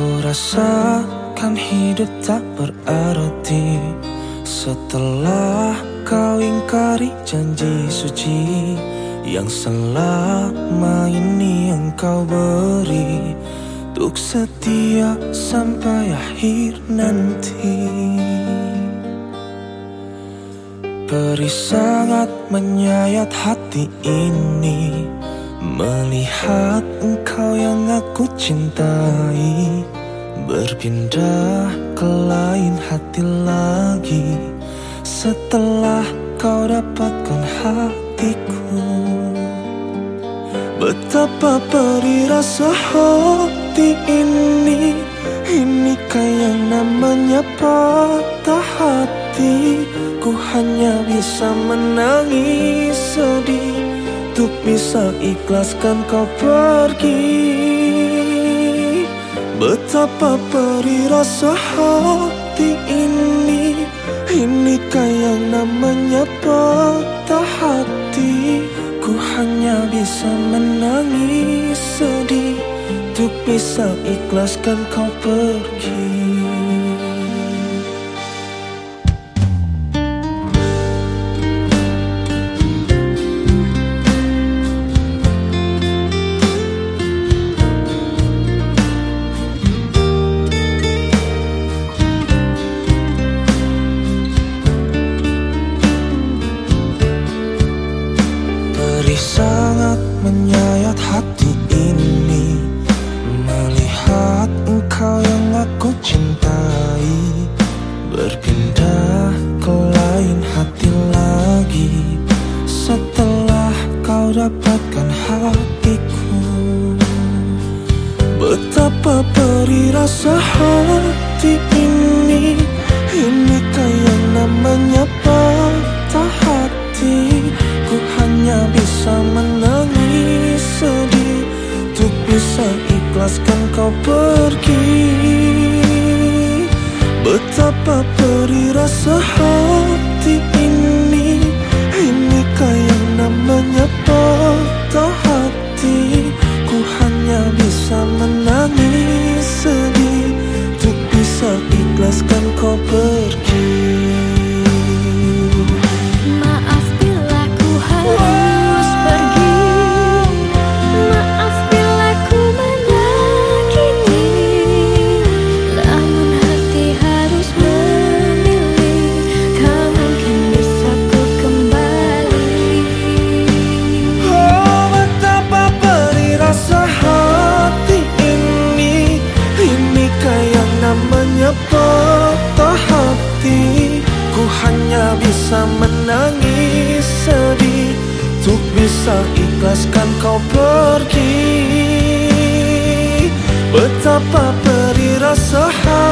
Ku rasakan hidup tak berarti Setelah kau ingkari janji suci Yang selama ini engkau beri Untuk setia sampai akhir nanti Peri sangat menyayat hati ini Melihat engkau yang aku cintai Berpindah ke lain hati lagi. Setelah kau dapatkan hatiku Betapa perih rasa hati ini. Inikah yang namanya patah hati Ku hanya bisa menangis sedih bisa ikhlaskan kau pergi. Betapa perih rasa hati ini Inikah yang namanya patah hati? Ku hanya bisa menangis sedih Untuk bisa ikhlaskan kau pergi sangat menyayat hati ini. Melihat engkau yang aku cintai. Berpindah ke lain hati lagi. Setelah kau dapatkan hatiku. Betapa perih rasa hati ini. Inikah yang namanya patah bisa menangis sedih. Untuk bisa ikhlaskan kau pergi. Betapa perih rasa hati ini. Inikah yang namanya patah hati? Ku hanya bisa menangis sedih. Untuk bisa ikhlaskan kau pergi bisa ikhlaskan kau pergi. Betapa perih rasa hati